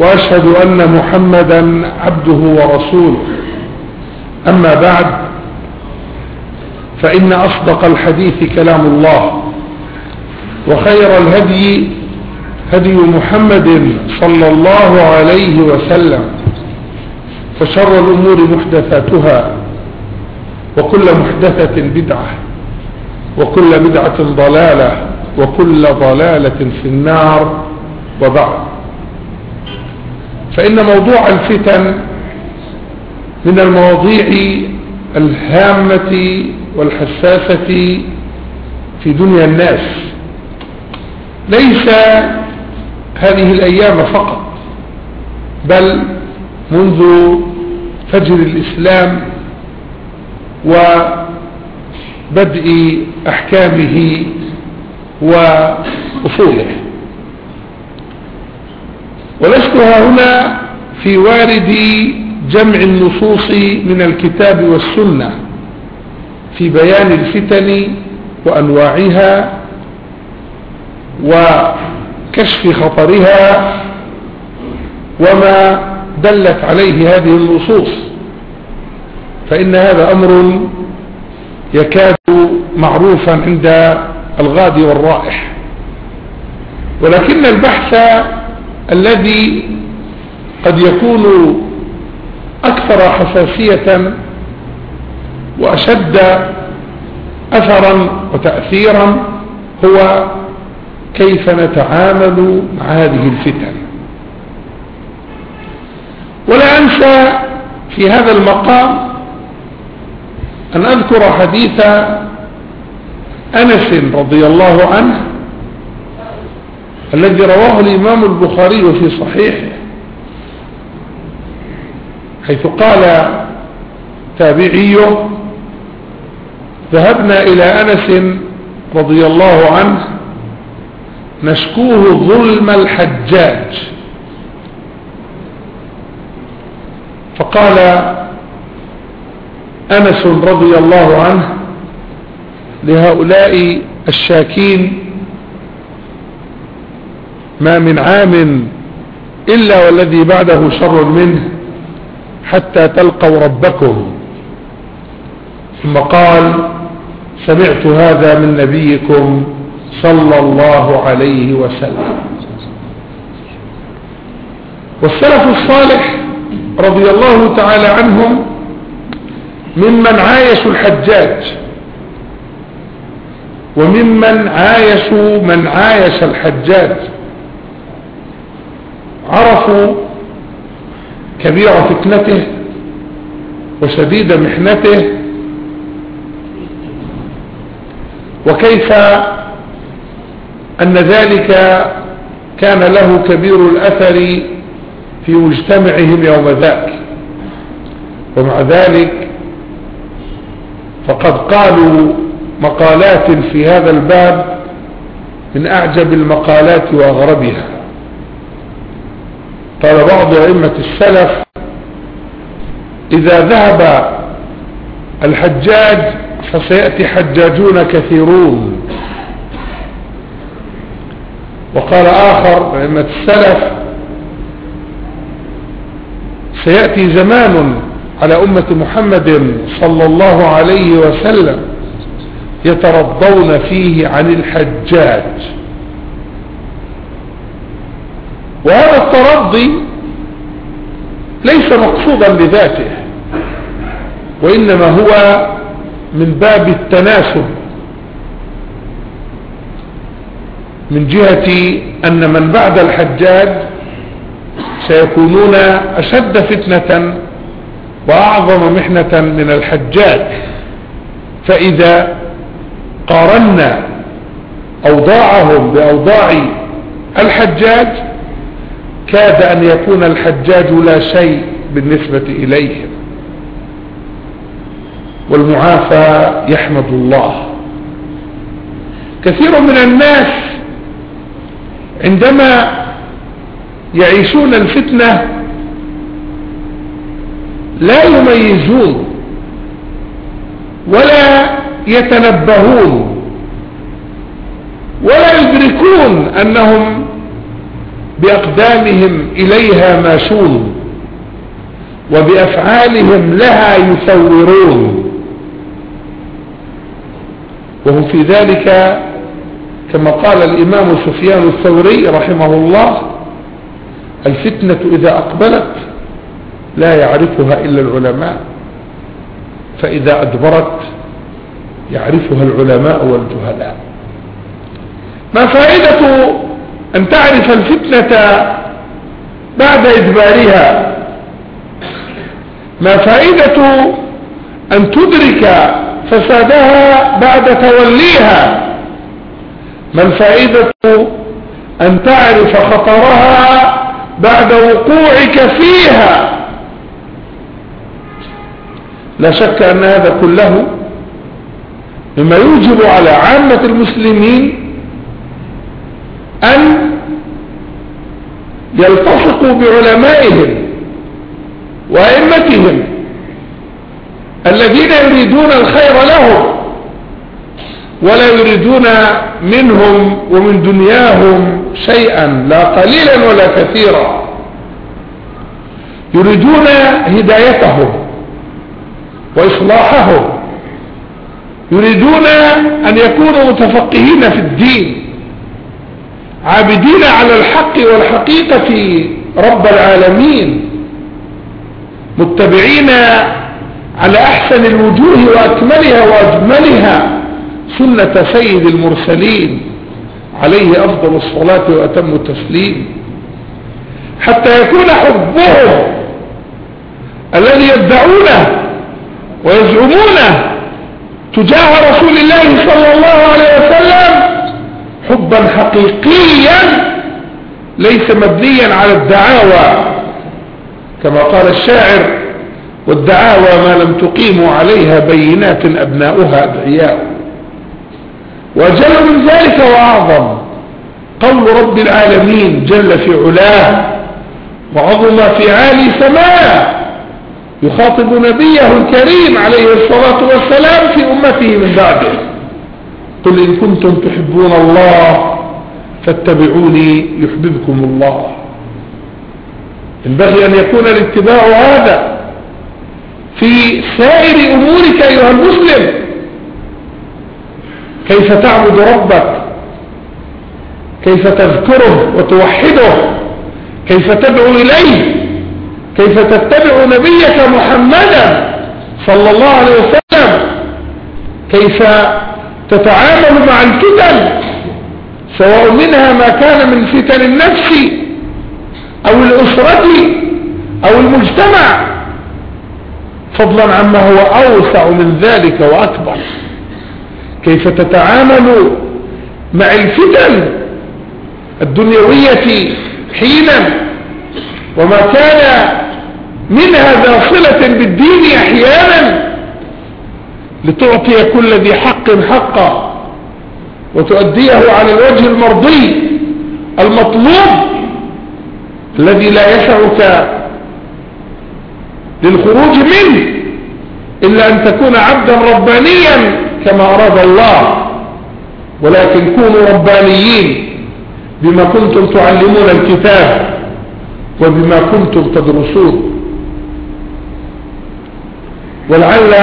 وأشهد أن محمدا عبده ورسوله. أما بعد فإن أصدق الحديث كلام الله وخير الهدي هدي محمد صلى الله عليه وسلم وشر الأمور محدثاتها وكل محدثة بدعة وكل بدعة ضلالة وكل ضلالة في النار وبعد. فإن موضوع الفتن من المواضيع الهامة والحساسة في دنيا الناس. ليس هذه الأيام فقط بل منذ فجر الإسلام وبدء أحكامه وأصوله. ولست هنا في وارد جمع النصوص من الكتاب والسنة في بيان الفتن وأنواعها وكشف خطرها وما دلت عليه هذه النصوص. فإن هذا أمر يكاد معروفا عند الغادي والرائح. ولكن البحث الذي قد يكون أكثر حساسية وأشد أثرا وتأثيرا هو كيف نتعامل مع هذه الفتن. ولا أنسى في هذا المقام أن أذكر حديث أنس رضي الله عنه الذي رواه الإمام البخاري في صحيحه حيث قال تابعيه ذهبنا إلى أنس رضي الله عنه نشكوه ظلم الحجاج. فقال أنس رضي الله عنه لهؤلاء الشاكين ما من عام إلا والذي بعده شر منه حتى تلقوا ربكم. ثم قال سمعت هذا من نبيكم صلى الله عليه وسلم. والسلف الصالح رضي الله تعالى عنهم ممن عايشوا الحجاج وممن عايشوا من عايش الحجاج. عرفوا كبير فتنته وشديد محنته وكيف أن ذلك كان له كبير الأثر في مجتمعهم يوم ذاك. ومع ذلك فقد قالوا مقالات في هذا الباب من أعجب المقالات وأغربها. قال بعض أئمة السلف إذا ذهب الحجاج فسيأتي حجاجون كثيرون. وقال آخر أئمة السلف سيأتي زمان على أمة محمد صلى الله عليه وسلم يترضون فيه عن الحجاج. وهذا الترضي ليس مقصودا بذاته وإنما هو من باب التناسب من جهة أن من بعد الحجاج سيكونون أشد فتنة وأعظم محنة من الحجاج. فإذا قارنا أوضاعهم بأوضاع الحجاج كاد أن يكون الحجاج لا شيء بالنسبة إليهم والمعافى يحمد الله. كثير من الناس عندما يعيشون الفتنة لا يميزون ولا يتنبهون ولا يدركون أنهم بأقدامهم إليها ماشون وبأفعالهم لها يثورون. وهم في ذلك كما قال الإمام سفيان الثوري رحمه الله الفتنة إذا أقبلت لا يعرفها إلا العلماء فإذا أدبرت يعرفها العلماء والجهلاء. ما فائدة أن تعرف الفتنة بعد إدبارها. ما فائدة أن تدرك فسادها بعد توليها. ما الفائدة أن تعرف خطرها بعد وقوعك فيها. لا شك أن هذا كله مما يوجب على عامة المسلمين أن يلتصقوا بعلمائهم وأئمتهم الذين يريدون الخير لهم ولا يريدون منهم ومن دنياهم شيئا لا قليلا ولا كثيرا. يريدون هدايتهم وإصلاحهم. يريدون أن يكونوا متفقهين في الدين. عابدين على الحق والحقيقة رب العالمين متبعين على أحسن الوجوه وأكملها وأجملها سنة سيد المرسلين عليه أفضل الصلاة وأتم التسليم. حتى يكون حبهم الذي يدعونه ويزعمونه تجاه رسول الله صلى الله عليه وسلم حبا حقيقيا ليس مبنيا على الدعاوى كما قال الشاعر والدعاوى ما لم تقيموا عليها بينات أبناؤها أدعياء. وجل من ذلك وأعظم قول رب العالمين جل في علاه وعظم في عالي سماه يخاطب نبيه الكريم عليه الصلاة والسلام في أمته من بعده. قل إن كنتم تحبون الله فاتبعوني يحببكم الله. ينبغي أن يكون الاتباع هذا في سائر أمورك أيها المسلم. كيف تعبد ربك؟ كيف تذكره وتوحده؟ كيف تدعو إليه؟ كيف تتبع نبيك محمدا صلى الله عليه وسلم؟ كيف تتعامل مع الفتن سواء منها ما كان من فتن النفس أو الأسرة أو المجتمع. فضلا عما هو أوسع من ذلك وأكبر. كيف تتعامل مع الفتن الدنيوية حينا؟ وما كان منها ذا صلة بالدين أحيانا؟ لتعطي كل ذي حق حقا وتؤديه على الوجه المرضي المطلوب الذي لا يسعك للخروج منه إلا أن تكون عبدا ربانيا كما أراد الله. ولكن كونوا ربانيين بما كنتم تعلمون الكتاب وبما كنتم تدرسون. ولعل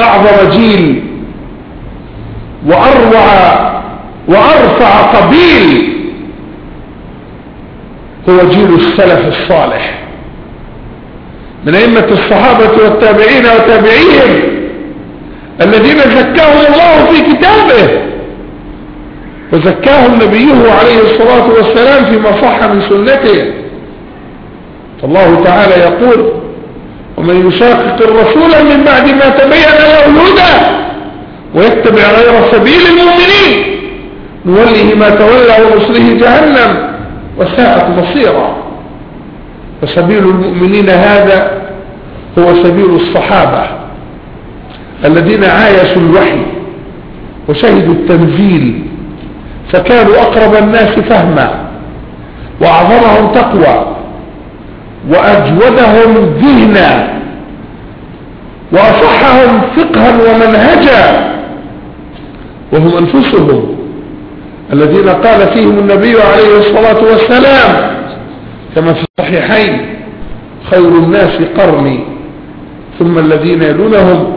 أعظم جيل وأروع وأرفع قبيل هو جيل السلف الصالح. من أئمة الصحابة والتابعين وتابعيهم الذين زكاهم الله في كتابه وزكاهم نبيه عليه الصلاة والسلام فيما صح من سنته. فالله تعالى يقول ومن يشاقق الرسول من بعد ما تبين له الهدى ويتبع غير سبيل المؤمنين نوله ما تولى ونصره جهنم. وساءت مصيرا. فسبيل المؤمنين هذا هو سبيل الصحابة الذين عايشوا الوحي وشهدوا التنزيل فكانوا أقرب الناس فهما وأعظمهم تقوى. وأجودهم ذهنا وأصحهم فقها ومنهجا وهم أنفسهم الذين قال فيهم النبي عليه الصلاة والسلام كما في الصحيحين خير الناس قرني ثم الذين يلونهم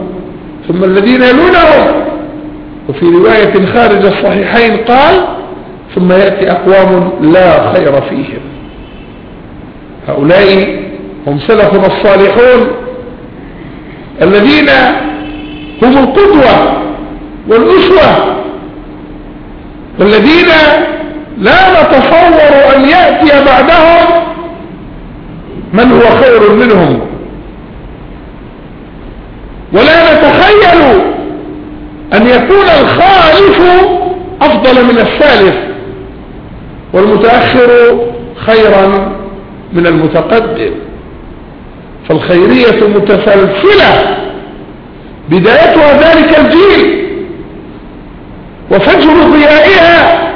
ثم الذين يلونهم. وفي رواية خارج الصحيحين قال ثم يأتي أقوام لا خير فيهم. هؤلاء هم سلفنا الصالحون الذين هم القدوة والأسوة والذين لا نتصور أن يأتي بعدهم من هو خير منهم. ولا نتخيل أن يكون الخالف أفضل من الثالث والمتأخر خيرا من المتقدم. فالخيرية متسلسلة. بدايتها ذلك الجيل. وفجر ضيائها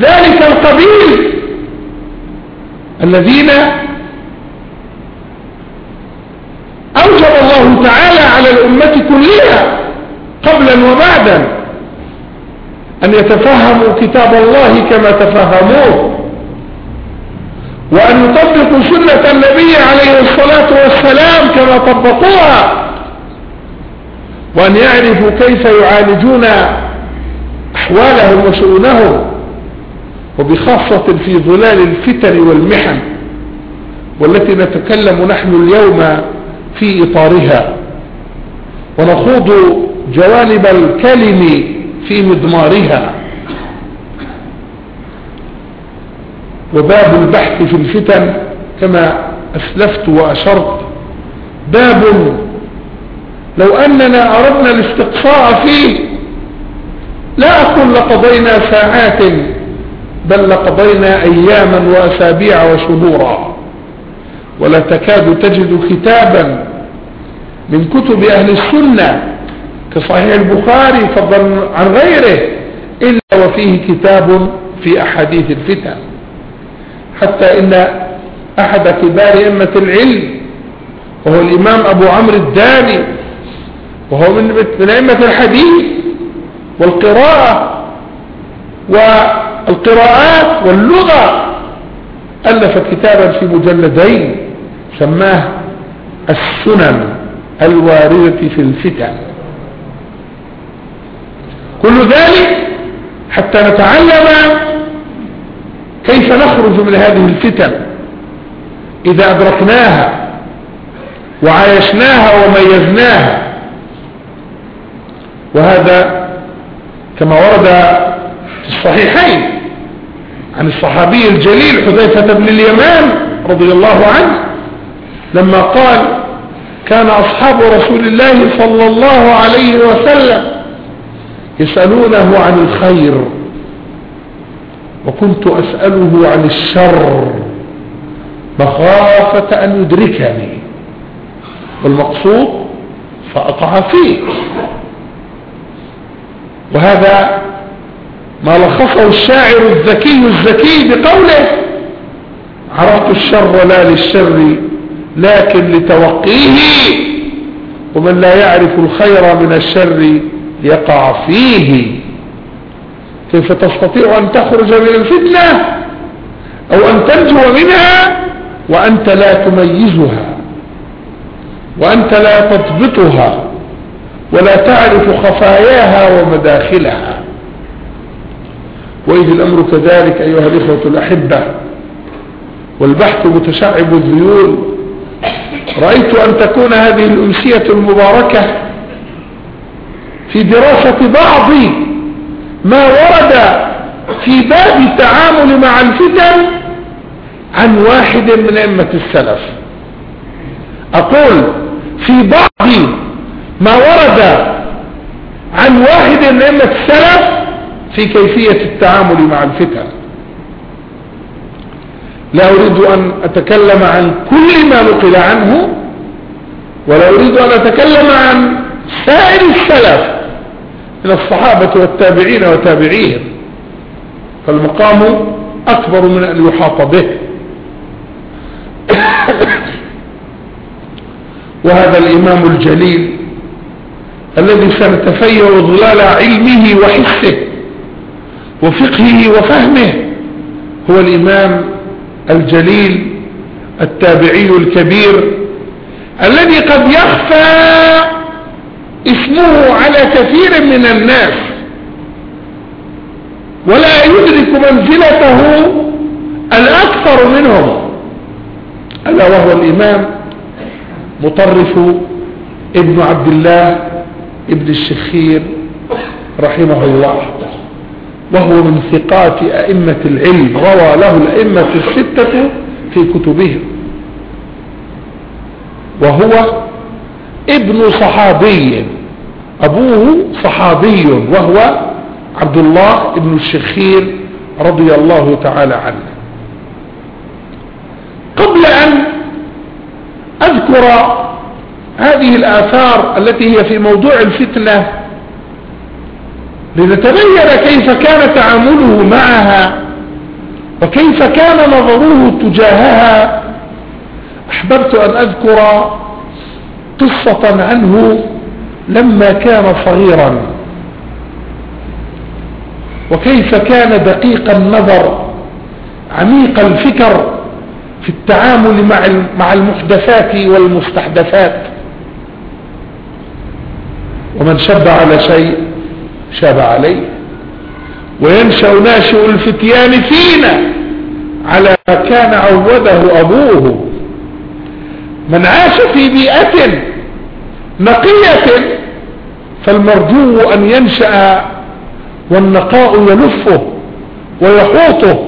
ذلك القبيل. الذين أوجب الله تعالى على الأمة كلها قبلا وبعدا أن يتفهموا كتاب الله كما تفهموه. وأن يطبقوا سنة النبي عليه الصلاة والسلام كما طبقوها. وأن يعرفوا كيف يعالجون أحوالهم وشؤونهم. وبخاصة في ظلال الفتن والمحن والتي نتكلم نحن اليوم في إطارها. ونخوض جوانب الكلم في مضمارها. وباب البحث في الفتن كما أسلفت وأشرت. باب لو أننا أردنا الاستقصاء فيه لا أقول لقضينا ساعات بل لقضينا أياما وأسابيع وشهورا. ولا تكاد تجد كتابا من كتب أهل السنة كصحيح البخاري فضلا عن غيره إلا وفيه كتاب في أحاديث الفتن. حتى إن أحد كبار أئمة العلم وهو الإمام أبو عمرو الداني وهو من أئمة الحديث والقراءة والقراءات واللغة ألف كتابا في مجلدين سماه السنن الواردة في الفتن. كل ذلك حتى نتعلم كيف نخرج من هذه الفتن؟ إذا أدركناها وعايشناها وميزناها. وهذا كما ورد في الصحيحين عن الصحابي الجليل حذيفة بن اليمان رضي الله عنه لما قال كان أصحاب رسول الله صلى الله عليه وسلم يسألونه عن الخير. وكنت أسأله عن الشر مخافة أن يدركني. والمقصود فأقع فيه. وهذا ما لخصه الشاعر الذكي الذكي بقوله عرفت الشر لا للشر لكن لتوقيه. ومن لا يعرف الخير من الشر يقع فيه. كيف تستطيع أن تخرج من الفتنة أو أن تنجو منها وأنت لا تميزها وأنت لا تضبطها ولا تعرف خفاياها ومداخلها. وإذ الأمر كذلك أيها الإخوة الأحبة والبحث متشعب الذيول رأيت أن تكون هذه الأمسية المباركة في دراسة بعض ما ورد في باب التعامل مع الفتن عن واحد من أئمة السلف. أقول في بعض ما ورد عن واحد من أئمة السلف في كيفية التعامل مع الفتن. لا أريد أن أتكلم عن كل ما نقل عنه ولا أريد أن أتكلم عن سائر السلف. من الصحابة والتابعين وتابعيهم فالمقام أكبر من أن يحاط به. وهذا الإمام الجليل الذي سنتفيأ ظلال علمه وحسه وفقهه وفهمه هو الإمام الجليل التابعي الكبير الذي قد يخفى اسمه على كثير من الناس. ولا يدرك منزلته الأكثر منهم. ألا وهو الإمام مطرف ابن عبد الله ابن الشخير رحمه الله. وهو من ثقات أئمة العلم. روى له الأئمة الستة في كتبهم. وهو ابن صحابي. أبوه صحابي وهو عبد الله ابن الشخير رضي الله تعالى عنه. قبل أن أذكر هذه الآثار التي هي في موضوع الفتنة لنتبين كيف كان تعامله معها وكيف كان نظره تجاهها أحببت أن أذكر قصة عنه لما كان صغيرا. وكيف كان دقيق النظر عميق الفكر في التعامل مع المحدثات والمستحدثات. ومن شب على شيء شاب عليه. وينشأ ناشئ الفتيان فينا على كان عوده أبوه. من عاش في بيئة نقية فالمرجو أن ينشأ والنقاء يلفه ويحوطه.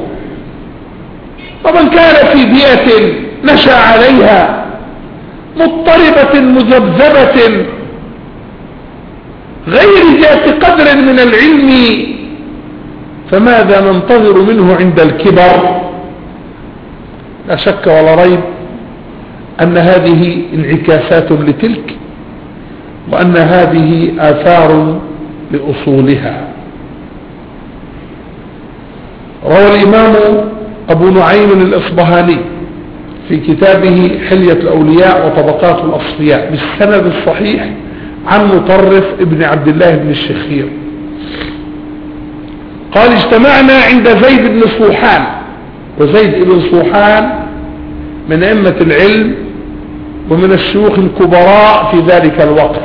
ومن كان في بيئة نشأ عليها مضطربة مذبذبة غير ذات قدر من العلم فماذا ننتظر منه عند الكبر؟ لا شك ولا ريب أن هذه انعكاسات لتلك وأن هذه آثار لأصولها. روى الإمام أبو نعيم الإصبهاني في كتابه حلية الأولياء وطبقات الأصفياء بالسند الصحيح عن مطرف ابن عبد الله بن الشخير. قال اجتمعنا عند زيد بن صوحان. وزيد بن صوحان من أئمة العلم ومن الشيوخ الكبراء في ذلك الوقت.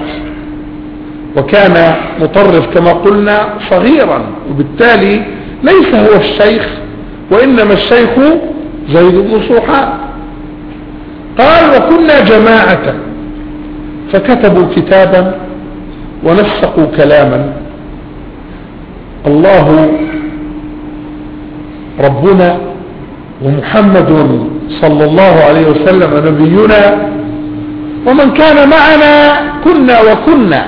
وكان مطرف كما قلنا صغيرا وبالتالي ليس هو الشيخ وإنما الشيخ زيد بن صوحان قال وكنا جماعة فكتبوا كتابا ونسقوا كلاما. الله ربنا ومحمد صلى الله عليه وسلم نبينا ومن كان معنا كنا وكنا.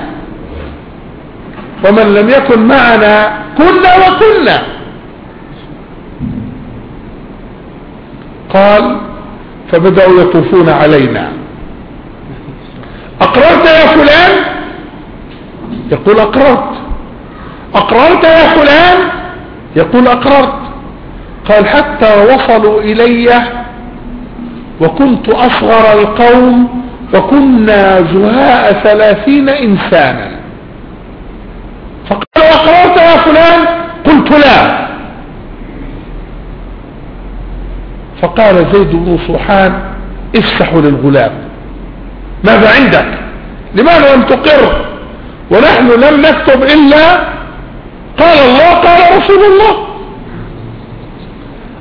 ومن لم يكن معنا كنا وكنا. قال فبدأوا يطوفون علينا. أقررت يا فلان؟ يقول أقررت. أقررت يا فلان؟ يقول أقررت. قال حتى وصلوا إلي وكنت أصغر القوم وكنا زهاء ثلاثين إنسانا. فقال أقررت يا فلان؟ قلت لا. فقال زيد بن صحان افسحوا للغلام ماذا عندك؟ لماذا لم تقر؟ ونحن لم نكتب إلا قال الله قال رسول الله.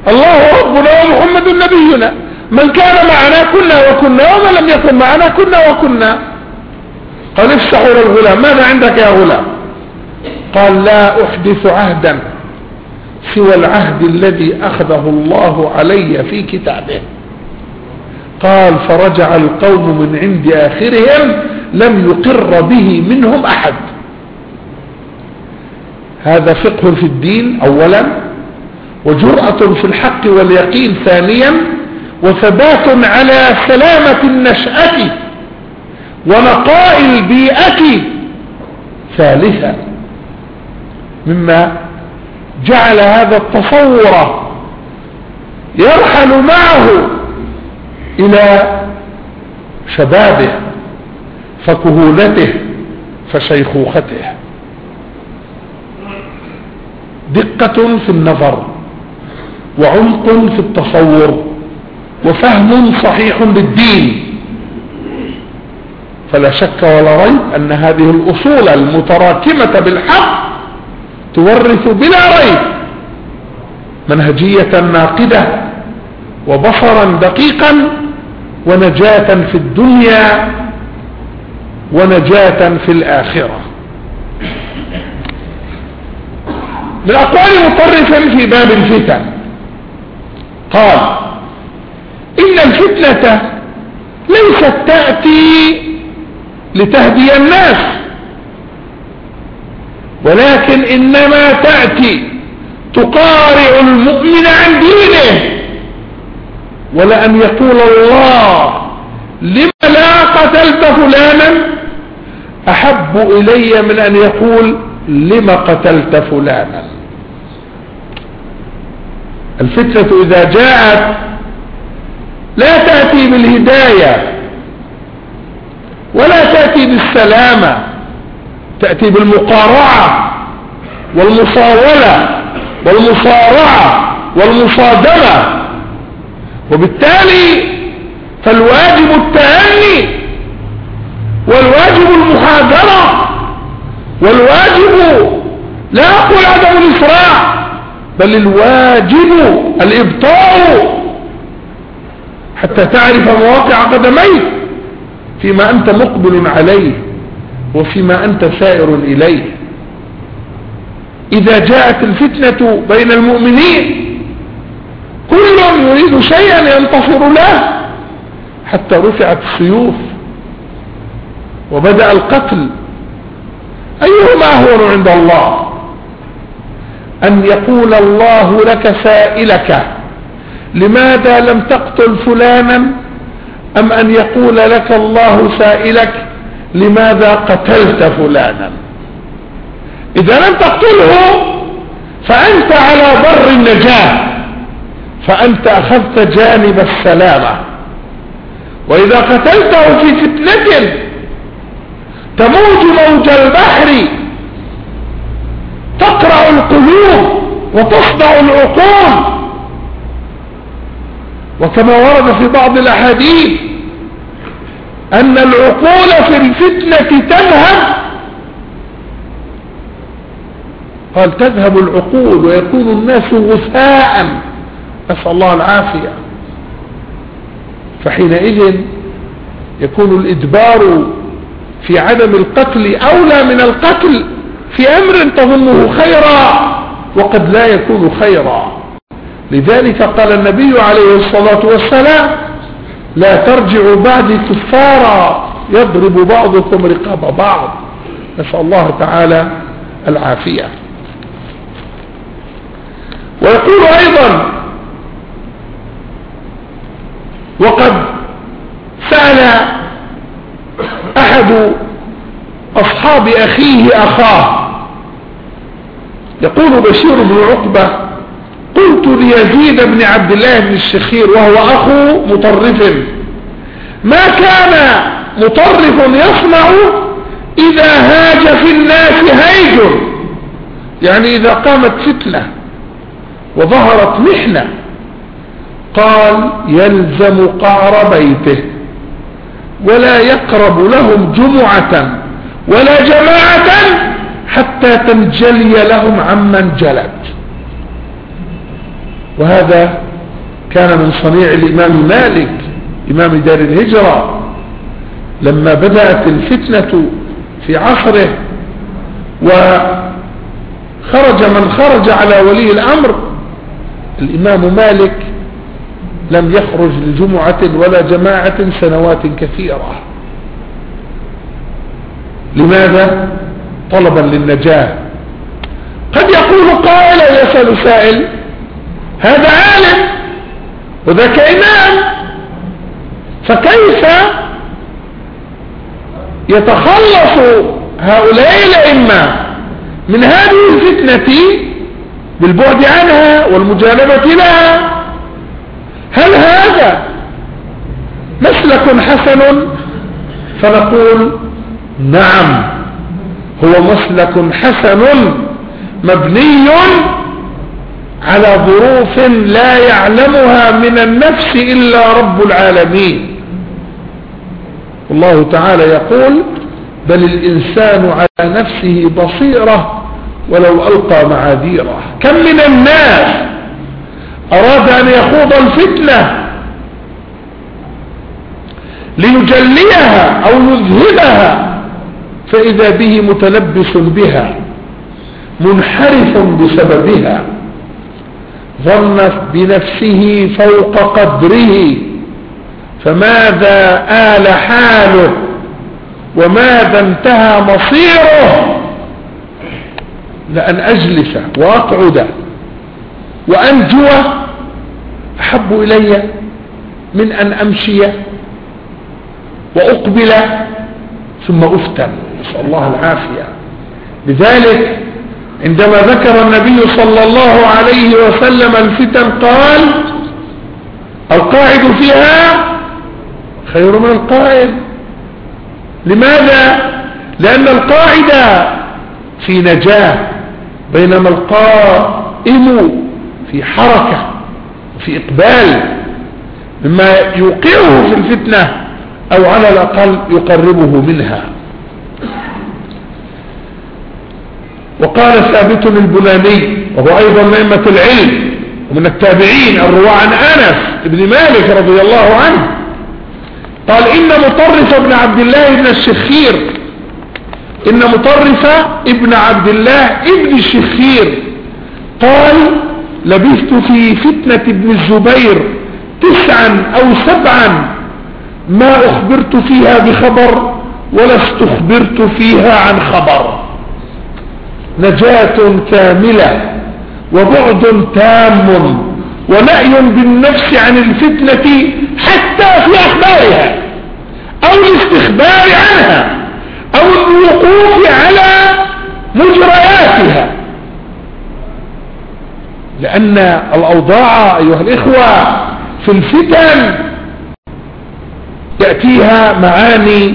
الله ربنا ومحمد نبينا. من كان معنا كنا وكنا ومن لم يكن معنا كنا وكنا. قال افسحوا للغلام ماذا عندك يا غلام؟ قال لا أحدث عهدا سوى العهد الذي أخذه الله علي في كتابه. قال فرجع القوم من عند آخرهم لم يقر به منهم أحد. هذا فقه في الدين اولا وجرأة في الحق واليقين ثانيا وثبات على سلامة النشأة ونقاء البيئة ثالثا. مما جعل هذا التصور يرحل معه إلى شبابه فكهولته فشيخوخته. دقة في النظر وعمق في التصور. وفهم صحيح للدين فلا شك ولا ريب أن هذه الأصول المتراكمة بالحق تورث بلا ريب منهجية ناقدة وبصرا دقيقا ونجاة في الدنيا ونجاة في الآخرة. من أقوال مطرفا في باب الفتن. قال إن الفتنة ليست تأتي لتهدي الناس ولكن إنما تأتي تقارع المؤمن عن دينه ولأن يقول الله لم لا قتلت فلانا؟ أحب إلي من أن يقول لم قتلت فلانا؟ الفتنة إذا جاءت لا تأتي بالهداية ولا تأتي بالسلامة تأتي بالمقارعة والمصاولة والمصارعة والمصادمة. وبالتالي فالواجب التأني والواجب المحاذرة والواجب لا أقول عدم الإسراع بل الواجب الإبطاء حتى تعرف مواقع قدميك فيما أنت مقبل عليه وفيما أنت سائر إليه. إذا جاءت الفتنة بين المؤمنين كل يريد شيئا ينتصر له حتى رفعت السيوف وبدأ القتل. أيهما هون عند الله؟ أن يقول الله لك سائلك. لماذا لم تقتل فلانا؟ أم أن يقول لك الله سائلك لماذا قتلت فلانا؟ إذا لم تقتله فأنت على بر النجاة فأنت أخذت جانب السلامة. وإذا قتلته في فتنة تموج موج البحر تقرع القلوب وتصدع العقول. وكما ورد في بعض الأحاديث أن العقول في الفتنة تذهب. قال تذهب العقول ويكون الناس غثاء. نسأل الله العافية. فحينئذ يكون الإدبار في عدم القتل أولى من القتل في أمر تظنه خيرا وقد لا يكون خيرا. لذلك قال النبي عليه الصلاة والسلام لا ترجعوا بعد كفارا يضرب بعضكم رقاب بعض. نسأل الله تعالى العافية. ويقول أيضا وقد سأل أحد أصحاب أخيه أخاه. يقول بشير بن عقبة قلت ليزيد بن عبد الله بن الشخير وهو أخو مطرف. ما كان مطرف يصنع إذا هاج في الناس هيج. يعني إذا قامت فتنة وظهرت محنة قال يلزم قعر بيته ولا يقرب لهم جمعة ولا جماعة حتى تنجلي لهم عمن جلت. وهذا كان من صنيع الإمام مالك إمام دار الهجرة. لما بدأت الفتنة في عصره وخرج من خرج على ولي الأمر الإمام مالك لم يخرج لجمعة ولا جماعة سنوات كثيرة. لماذا؟ طلبا للنجاة. قد يقول قائل يسأل سائل هذا عالم وذاك إمام. فكيف يتخلص هؤلاء الأئمة من هذه الفتنة بالبعد عنها والمجانبة لها؟ هل هذا مسلك حسن فنقول نعم هو مسلك حسن مبني على ظروف لا يعلمها من النفس إلا رب العالمين. الله تعالى يقول بل الإنسان على نفسه بصيرة ولو ألقى معاذيره. كم من الناس أراد أن يخوض الفتنة ليجليها أو يذهبها فإذا به متلبس بها منحرف بسببها. ظنت بنفسه فوق قدره فماذا آل حاله؟ وماذا انتهى مصيره؟ لأن أجلس وأقعد وأنجو أحب إلي من أن أمشي وأقبل ثم أفتن. نسأل الله العافية. لذلك عندما ذكر النبي صلى الله عليه وسلم الفتن قال القاعد فيها خير من القائد لماذا؟ لأن القاعدة في نجاة بينما القائم في حركة وفي إقبال. مما يوقعه في الفتنة أو على الأقل يقربه منها. وقال ثابت البناني وهو أيضا من أئمة العلم ومن التابعين الرواة عن أنس بن مالك رضي الله عنه. قال إن مطرف ابن عبد الله ابن الشخير إن مطرف ابن عبد الله ابن الشخير قال لبثت في فتنة ابن الزبير تسعا أو سبعا ما أخبرت فيها بخبر ولا استخبرت فيها عن خبر. نجاة كاملة وبعد تام ونأي بالنفس عن الفتنة حتى في أخبارها أو الاستخبار عنها أو الوقوف على مجرياتها. لأن الأوضاع أيها الإخوة في الفتن يأتيها معاني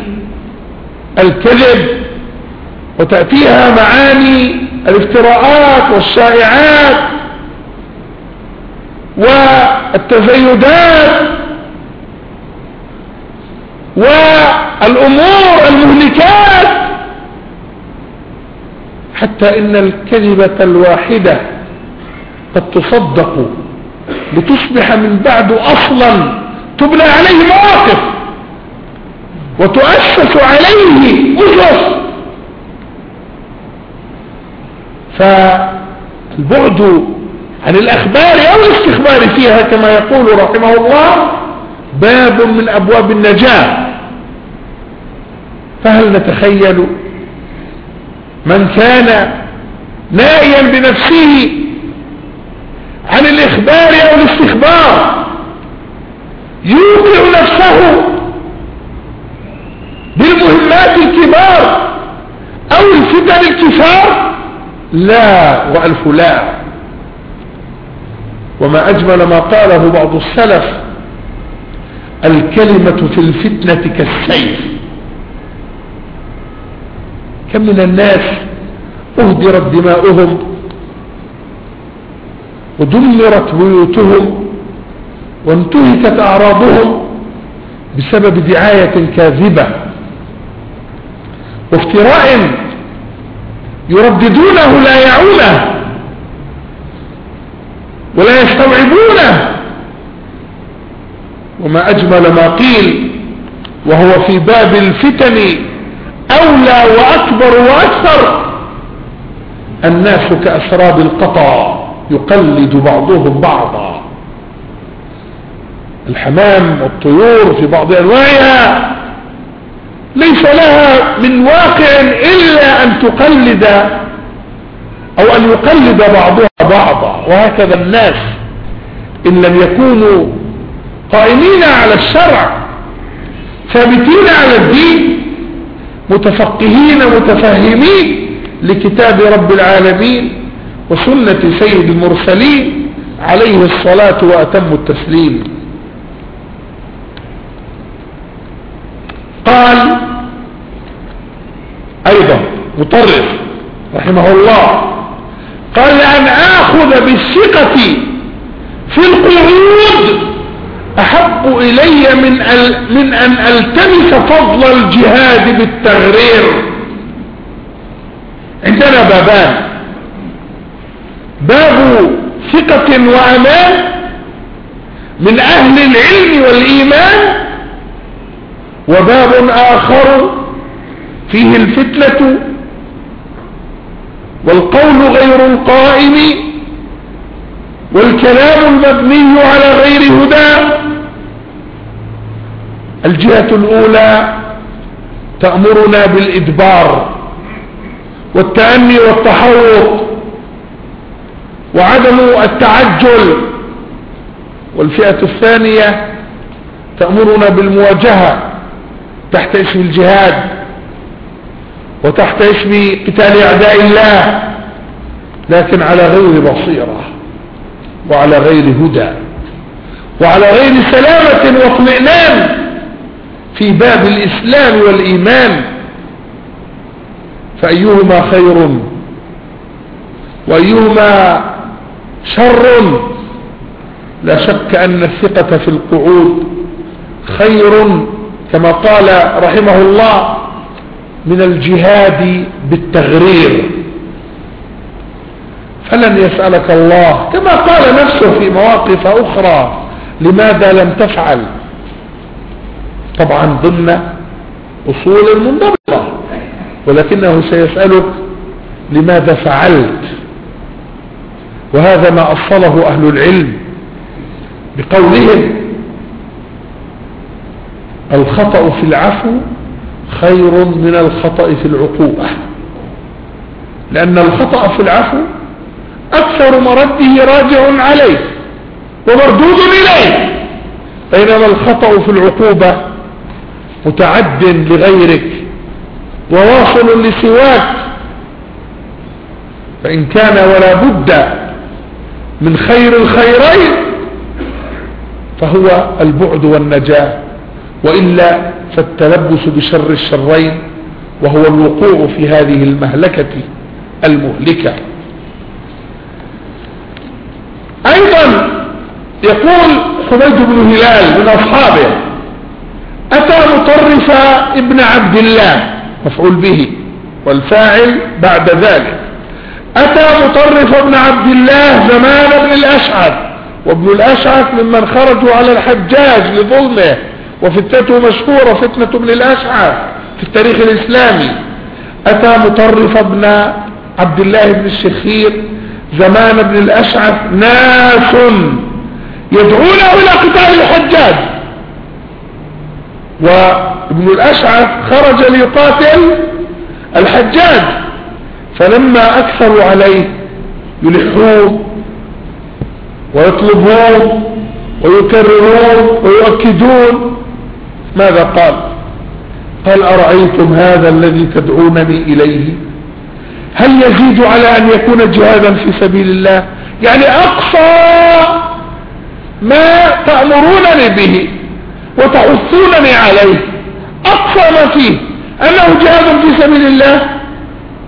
الكذب وتأتيها معاني الافتراءات والشائعات والتزيدات والأمور المهلكات حتى إن الكذبة الواحدة قد تصدق لتصبح من بعد أصلا تبنى عليه مواقف وتؤسس عليه أسس فالبعد عن الأخبار أو الاستخبار فيها كما يقول رحمه الله باب من أبواب النجاة. فهل نتخيل من كان نائيا بنفسه عن الإخبار أو الاستخبار يوقع نفسه بالمهمات الكبار أو الفتن الكفار؟ لا وألف لا. وما أجمل ما قاله بعض السلف الكلمة في الفتنة كالسيف. كم من الناس أهدرت دماؤهم ودمرت بيوتهم وانتهكت أعراضهم بسبب دعاية كاذبة وافتراء يرددونه لا يعونه ولا يستوعبونه. وما أجمل ما قيل وهو في باب الفتن أولى وأكبر وأكثر الناس كأسراب القطع يقلد بعضهم بعضا. الحمام والطيور في بعض أنواعها ليس لها من واقع إلا أن تقلد أو أن يقلد بعضها بعضا وهكذا الناس إن لم يكونوا قائمين على الشرع ثابتين على الدين متفقهين متفهمين لكتاب رب العالمين وسنة سيد المرسلين عليه الصلاة وأتم التسليم. قال أيضا مطرف رحمه الله قال أن آخذ بالثقة في القعود أحب إلي من, من أن ألتمس فضل الجهاد بالتغرير. عندنا بابان. باب ثقة وأمان من أهل العلم والإيمان وباب آخر فيه الفتنة والقول غير القائم والكلام المبني على غير هدى. الجهة الأولى تأمرنا بالإدبار والتأني والتحوط وعدم التعجل. والفئة الثانية تأمرنا بالمواجهة تحت اسم الجهاد وتحت اسم قتال أعداء الله لكن على غير بصيرة وعلى غير هدى وعلى غير سلامة واطمئنان في باب الإسلام والإيمان. فأيهما خير وأيهما شر؟ لا شك أن الثقة في القعود خير كما قال رحمه الله من الجهاد بالتغرير. فلن يسألك الله كما قال نفسه في مواقف أخرى لماذا لم تفعل؟ طبعا ضمن أصول منضبطة ولكنه سيسألك لماذا فعلت؟ وهذا ما أصله أهل العلم بقولهم. الخطأ في العفو خير من الخطأ في العقوبة. لأن الخطأ في العفو أكثر مرده راجع عليه ومردود إليه. بينما الخطأ في العقوبة متعد لغيرك وواصل لسواك. فإن كان ولا بد من خير الخيرين فهو البعد والنجاة. وإلا فالتلبس بشر الشرين وهو الوقوع في هذه المهلكة المهلكة. أيضا يقول حميد بن هلال من أصحابه أتى مطرف ابن عبد الله مفعول به والفاعل بعد ذلك. أتى مطرف ابن عبد الله زمان ابن الأشعث وابن الأشعث ممن خرجوا على الحجاج لظلمه وفتنته مشهورة فتنة ابن الأشعث في التاريخ الإسلامي. أتى مطرف ابن عبد الله بن الشخير زمان ابن الأشعث ناس يدعونه إلى قتال الحجاج. وابن الأشعث خرج ليقاتل الحجاج فلما أكثروا عليه يلحون ويطلبون ويكررون ويؤكدون ماذا قال؟ قال أرأيتم هذا الذي تدعونني إليه؟ هل يزيد على أن يكون جهادا في سبيل الله؟ يعني أقصى ما تأمرونني به وتحثونني عليه أقصى ما فيه. أنه جهاد في سبيل الله؟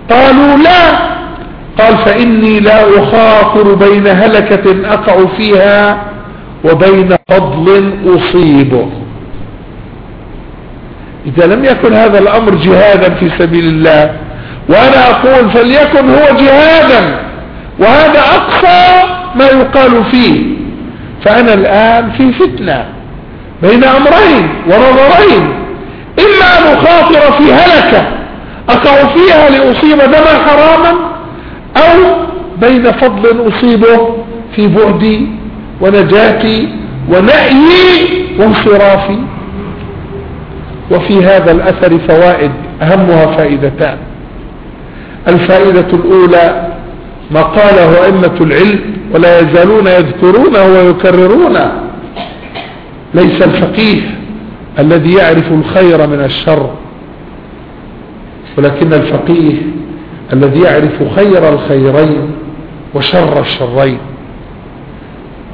قالوا لا. قال فإني لا أخاطر بين هلكة أقع فيها وبين فضل أصيبه. إذا لم يكن هذا الأمر جهادا في سبيل الله وأنا أقول فليكن هو جهادا وهذا أقصى ما يقال فيه. فأنا الآن في فتنة بين أمرين ونظرين. إما أن أخاطر في هلكة أقع فيها لأصيب دما حراما أو بين فضل أصيبه في بعدي ونجاتي ونأيي وانصرافي. وفي هذا الأثر فوائد أهمها فائدتان. الفائدة الأولى ما قاله أئمة العلم ولا يزالون يذكرونه ويكررونه. ليس الفقيه الذي يعرف الخير من الشر ولكن الفقيه الذي يعرف خير الخيرين وشر الشرين.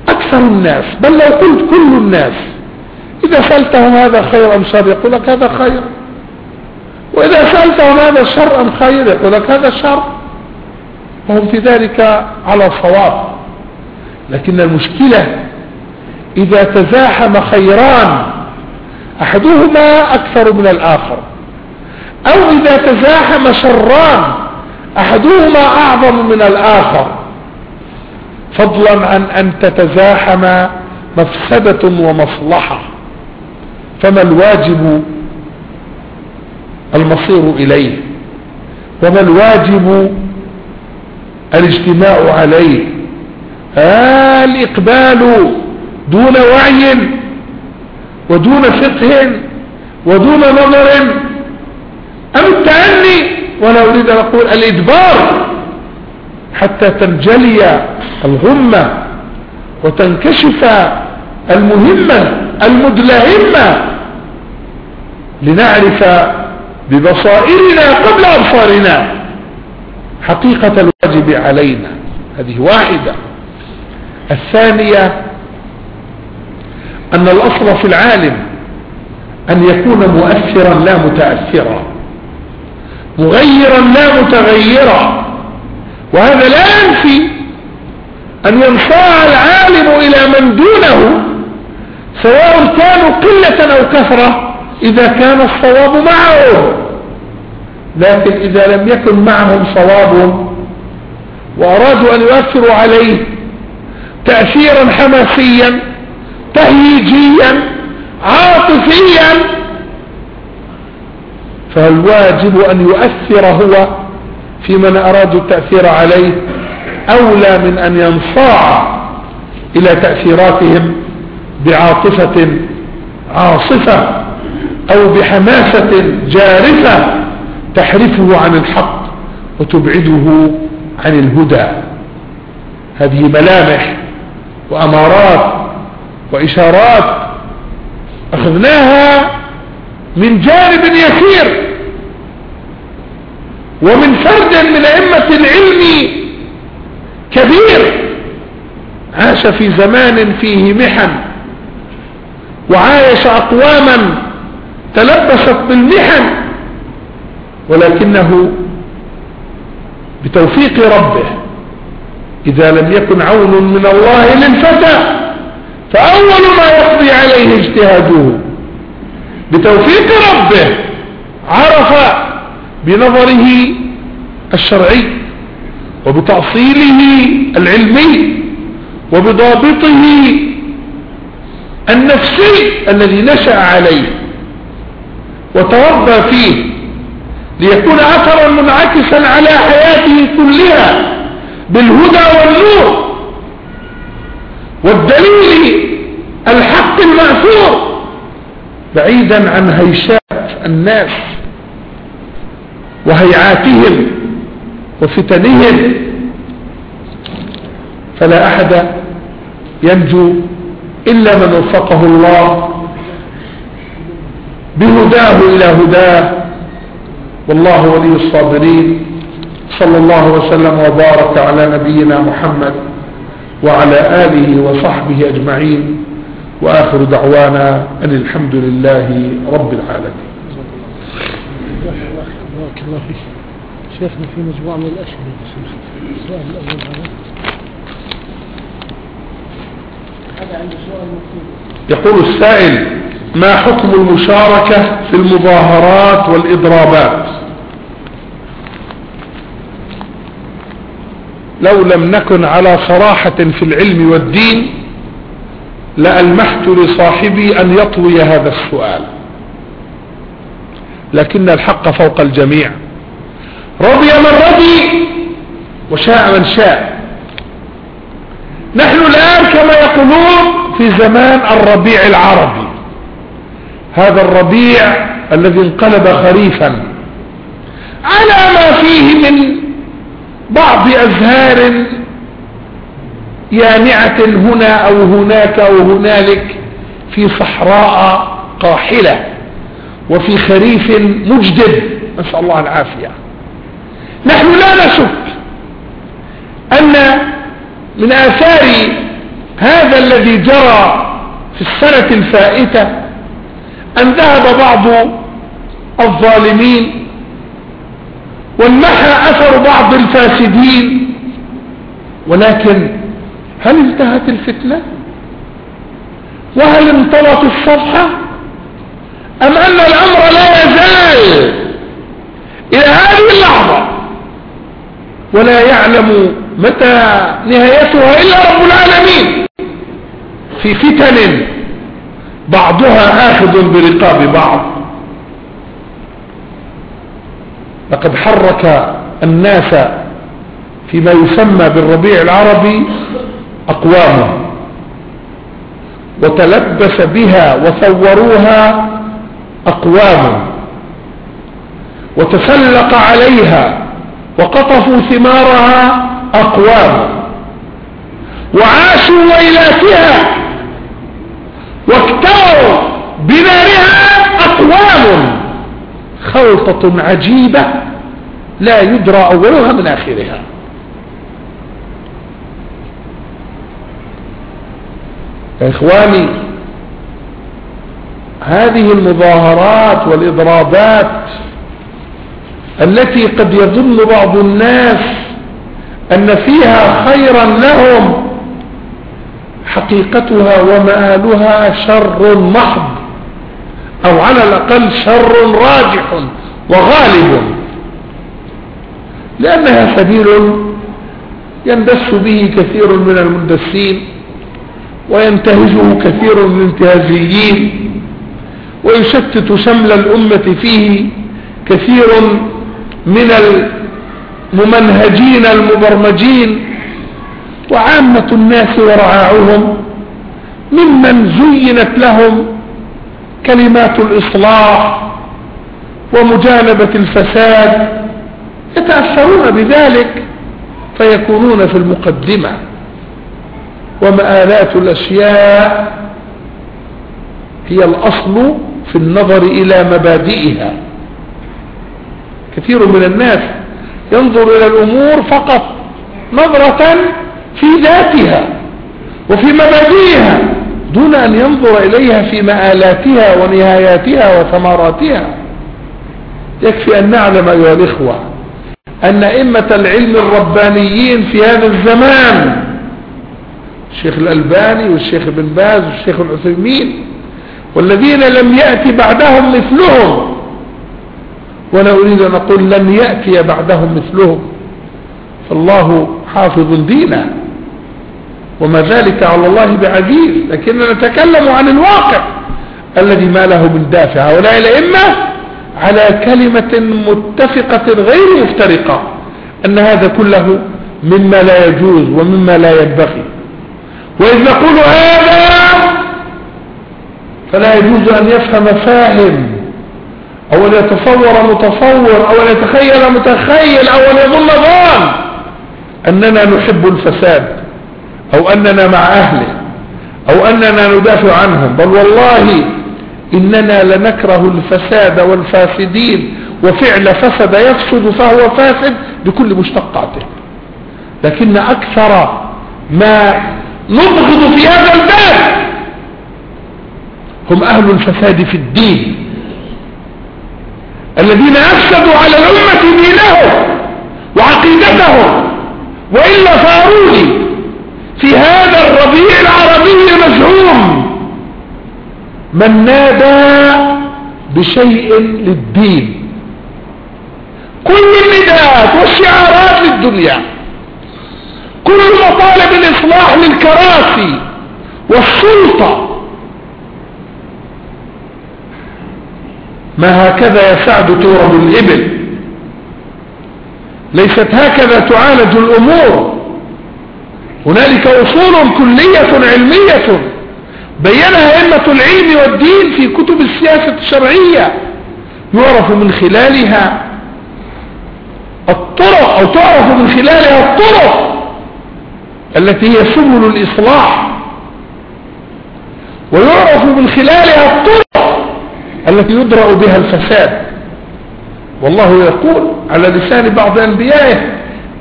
أكثر الناس بل لو قلت كل الناس إذا سألتهم هذا خير أم شر يقول لك هذا خير. وإذا سألتهم هذا شر أم خير يقول لك هذا شر. وهم في ذلك على صواب. لكن المشكلة إذا تزاحم خيران أحدهما أكثر من الآخر. أو إذا تزاحم شران أحدهما أعظم من الآخر. فضلا عن أن تتزاحم مفسدة ومصلحة. فما الواجب المصير إليه؟ وما الواجب الاجتماع عليه؟ آه الإقبال دون وعي ودون فقه ودون نظر. أم التأني؟ ولا أريد أن أقول الإدبار حتى تنجلي الغمة وتنكشف المهمة المدلهمة لنعرف ببصائرنا قبل أبصارنا. حقيقة الواجب علينا هذه واحدة. الثانية أن الأصل في العالم أن يكون مؤثرا لا متأثرا مغيرا لا متغيرا. وهذا لا ينفي أن ينصاع العالم إلى من دونه سواء كانوا قلة أو كثرة. إذا كان الصواب معهم لكن إذا لم يكن معهم صواب وأرادوا أن يؤثروا عليه تأثيرا حماسيا تهييجيا عاطفيا فالواجب أن يؤثر هو في من أرادوا التأثير عليه. أولى من أن ينصاع إلى تأثيراتهم بعاطفة عاصفة. أو بحماسة جارفة تحرفه عن الحق وتبعده عن الهدى. هذه ملامح وأمارات وإشارات أخذناها من جانب يسير ومن فرد من أئمة العلم كبير عاش في زمان فيه محن وعايش أقواما تلبست بالمحن ولكنه بتوفيق ربه إذا لم يكن عون من الله للفتى فأول ما يقضي عليه اجتهاده بتوفيق ربه عرف بنظره الشرعي وبتأصيله العلمي وبضابطه النفسي الذي نشأ عليه. وتربى فيه ليكون أثرا منعكسا على حياته كلها بالهدى والنور. والدليل الحق المأثور بعيدا عن هيشات الناس وهيعاتهم وفتنهم. فلا أحد ينجو إلا من وفقه الله بهداه إلى هداه. والله ولي الصابرين. صلى الله وسلم وبارك على نبينا محمد وعلى آله وصحبه أجمعين. وآخر دعوانا أن الحمد لله رب العالمين. بارك الله فيك شيخنا في مجموعة من الأسئلة السؤال الأول. هذا هذا عنده سؤال مكتوب. يقول السائل ما حكم المشاركة في المظاهرات والإضرابات؟ لو لم نكن على صراحة في العلم والدين لألمحت لصاحبي أن يطوي هذا السؤال. لكن الحق فوق الجميع. رضي من رضي وشاء من شاء. نحن الآن كما يقولون في زمان الربيع العربي. هذا الربيع الذي انقلب خريفا على ما فيه من بعض أزهار يانعة هنا أو هناك أو هنالك في صحراء قاحلة وفي خريف مجدد. نسأل الله العافية. نحن لا نشك أن من آثار هذا الذي جرى في السنة الفائتة أن ذهب بعض الظالمين وانمحى أثر بعض الفاسدين ولكن هل انتهت الفتنة؟ وهل انطلت الصفحة؟ أم أن الأمر لا يزال إلى هذه اللحظة؟ ولا يعلم متى نهايتها إلا رب العالمين. في فتن بعضها آخذ برقاب بعض. لقد حرك الناس فيما يسمى بالربيع العربي أقوام وتلبس بها وثوروها أقوام وتسلق عليها وقطفوا ثمارها أقوام وعاشوا ويلاتها واكتروا بنارها أقوام. خلطة عجيبة لا يدرى أولها من آخرها. إخواني هذه المظاهرات والإضرابات التي قد يظن بعض الناس أن فيها خيرا لهم حقيقتها ومآلها شر محض أو على الأقل شر راجح وغالب. لأنها سبيل يندس به كثير من المندسين وينتهجه كثير من الانتهازيين ويشتت شمل الأمة فيه كثير من الممنهجين المبرمجين وعامة الناس ورعاعهم ممن زينت لهم كلمات الإصلاح ومجانبة الفساد يتأثرون بذلك فيكونون في المقدمة. ومآلات الأشياء هي الأصل في النظر إلى مبادئها. كثير من الناس ينظر إلى الأمور فقط نظرة في ذاتها وفي مبادئها دون أن ينظر إليها في مآلاتها ونهاياتها وثمراتها. يكفي أن نعلم أيها الإخوة أن إمة العلم الربانيين في هذا الزمان الشيخ الألباني والشيخ ابن باز والشيخ العثيمين والذين لم يأتي بعدهم مثلهم. ولا أريد أن أقول لن يأتي بعدهم مثلهم. فالله حافظ دينه. وما ذلك على الله بعزيز لكننا نتكلم عن الواقع الذي ما له من دافع. هؤلاء الأئمة على كلمة متفقة غير مفترقة أن هذا كله مما لا يجوز ومما لا ينبغي. وإذ نقول هذا فلا يجوز أن يفهم فاهم أو أن يتصور متصور أو أن يتخيل متخيل أو أن يظن ظان. أننا نحب الفساد. أو أننا مع أهله أو أننا ندافع عنهم بل والله إننا لنكره الفساد والفاسدين وفعل فسد يفسد فهو فاسد بكل مشتقاته. لكن أكثر ما نبغض في هذا الباب هم أهل الفساد في الدين الذين أفسدوا على الأمة دينهم وعقيدتهم وإلا فاروني في هذا الربيع العربي المزعوم من نادى بشيء للدين. كل النداءات والشعارات للدنيا. كل مطالب الإصلاح للكراسي والسلطة. ما هكذا يا سعد تورد الإبل؟ ليست هكذا تعالج الأمور. هنالك أصول كلية علمية بينها أئمة العلم والدين في كتب السياسة الشرعية. يعرف من خلالها الطرق أو تعرف من خلالها الطرق التي هي سبل الإصلاح. ويعرف من خلالها الطرق التي يدرأ بها الفساد. والله يقول على لسان بعض أنبيائه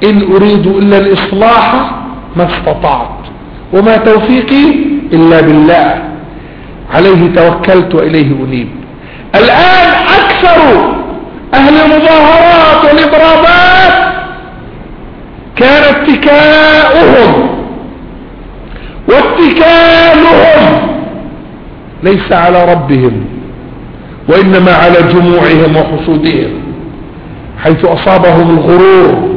إن أريد إلا الإصلاح ما استطعت. وما توفيقي إلا بالله. عليه توكلت وإليه أنيب. الآن أكثر أهل المظاهرات والاضرابات كان اتكاؤهم. واتكالهم ليس على ربهم وإنما على جموعهم وحسودهم حيث أصابهم الغرور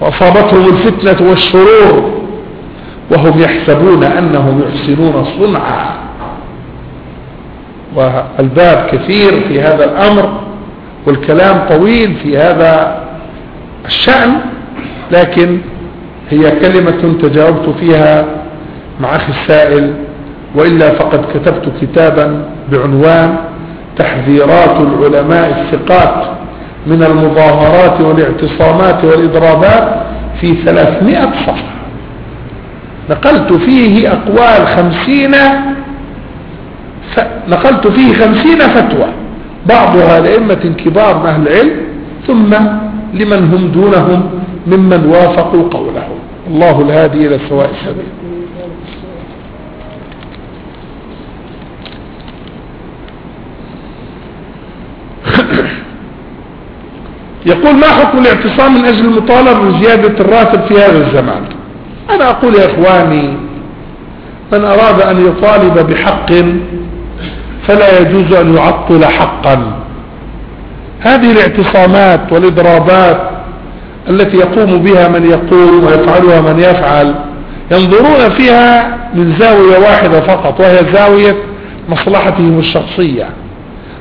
وأصابتهم الفتنة والشرور وهم يحسبون أنهم يحسنون صنعا. والباب كثير في هذا الأمر والكلام طويل في هذا الشأن لكن هي كلمة تجاوبت فيها مع أخي السائل وإلا فقد كتبت كتابا بعنوان تحذيرات العلماء الثقات. من المظاهرات والاعتصامات والإضرابات في ثلاثمائة صفحة. نقلت فيه أقوال خمسين ف... نقلت فيه خمسين فتوى بعضها لأئمة كبار أهل العلم ثم لمن هم دونهم ممن وافقوا قولهم. الله الهادي إلى سواء السبيل. يقول ما حكم الاعتصام من أجل المطالبة بزيادة الراتب في هذا الزمان؟ أنا أقول يا إخواني من أراد أن يطالب بحق فلا يجوز أن يعطل حقا. هذه الاعتصامات والإضرابات التي يقوم بها من يقول ويفعلها من يفعل ينظرون فيها من زاوية واحدة فقط وهي زاوية مصلحتهم الشخصية.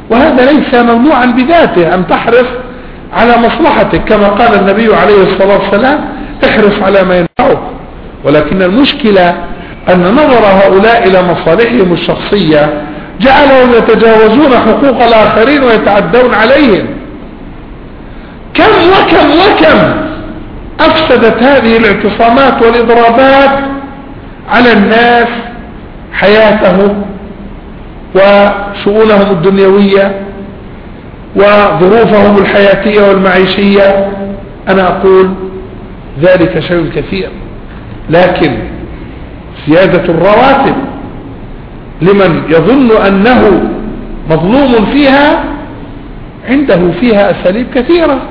وهذا ليس ممنوعا بذاته أن تحرص على مصلحتك كما قال النبي عليه الصلاة والسلام احرص على ما ينفعك. ولكن المشكلة أن نظر هؤلاء إلى مصالحهم الشخصية جعلهم يتجاوزون حقوق الآخرين ويتعدون عليهم. كم وكم وكم أفسدت هذه الاعتصامات والإضرابات على الناس حياتهم وشؤونهم الدنيوية وظروفهم الحياتية والمعيشية أنا أقول ذلك شيء كثير. لكن زيادة الرواتب لمن يظن أنه مظلوم فيها عنده فيها أساليب كثيرة.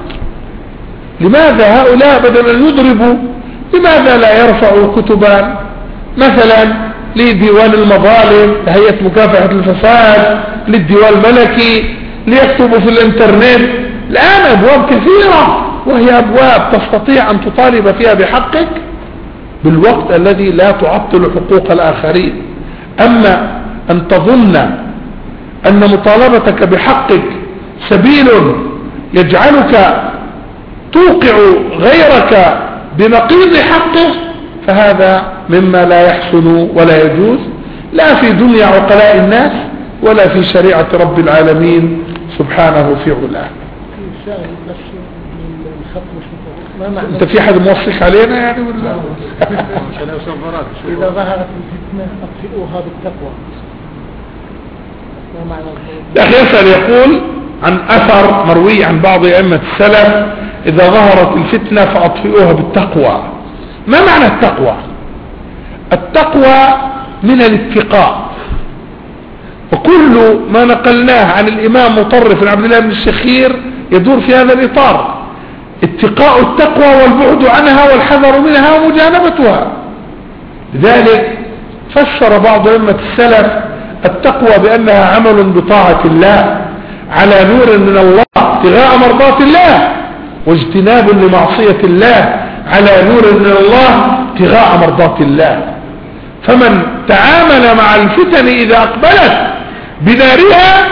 لماذا هؤلاء بدل أن يضربوا لماذا لا يرفعوا كتبا مثلا لديوان المظالم لهيئة مكافحة الفساد للديوان الملكي ليكتبوا في الانترنت. الآن أبواب كثيرة وهي أبواب تستطيع أن تطالب فيها بحقك بالوقت الذي لا تعطل حقوق الآخرين. أما أن تظن أن مطالبتك بحقك سبيل يجعلك توقع غيرك بنقيض حقه فهذا مما لا يحسن ولا يجوز. لا في دنيا عقلاء الناس ولا في شريعة رب العالمين. سبحانه في علاه أنت في حد موثق علينا يعني ولا؟ إذا ظهرت الفتنة أطفئوها بالتقوى. الاخ يسأل يقول عن أثر مروي عن بعض أئمة السلف إذا ظهرت الفتنة فأطفئوها بالتقوى. ما معنى التقوى؟ التقوى من الاتقاء. وكل ما نقلناه عن الإمام مطرف بن عبد الله بن الشخير يدور في هذا الإطار. اتقاء التقوى والبعد عنها والحذر منها ومجانبتها. لذلك فسر بعض أئمة السلف التقوى بأنها عمل بطاعة الله على نور من الله ابتغاء مرضات الله واجتناب لمعصية الله على نور من الله ابتغاء مرضات الله. فمن تعامل مع الفتن إذا أقبلت بنارها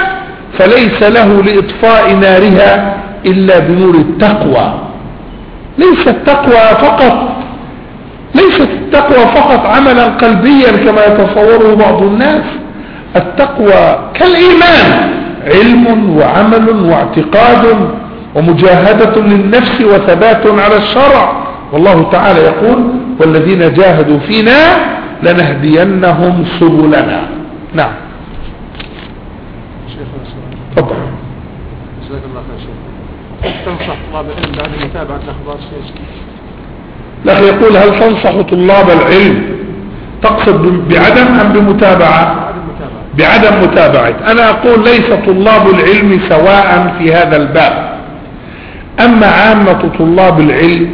فليس له لإطفاء نارها إلا بنور التقوى. ليس التقوى فقط ليست التقوى فقط عملا قلبيا كما يتصوره بعض الناس. التقوى كالإيمان علم وعمل واعتقاد ومجاهدة للنفس وثبات على الشرع. والله تعالى يقول والذين جاهدوا فينا لنهدينهم سبلنا. نعم. تفضل. جزاك الله خير تنصح طلاب العلم بعد متابعة الأخبار شيخ الأخ يقول هل تنصح طلاب العلم تقصد بعدم أم بمتابعة؟ بعدم متابعة. أنا أقول ليس طلاب العلم سواء في هذا الباب. أما عامة طلاب العلم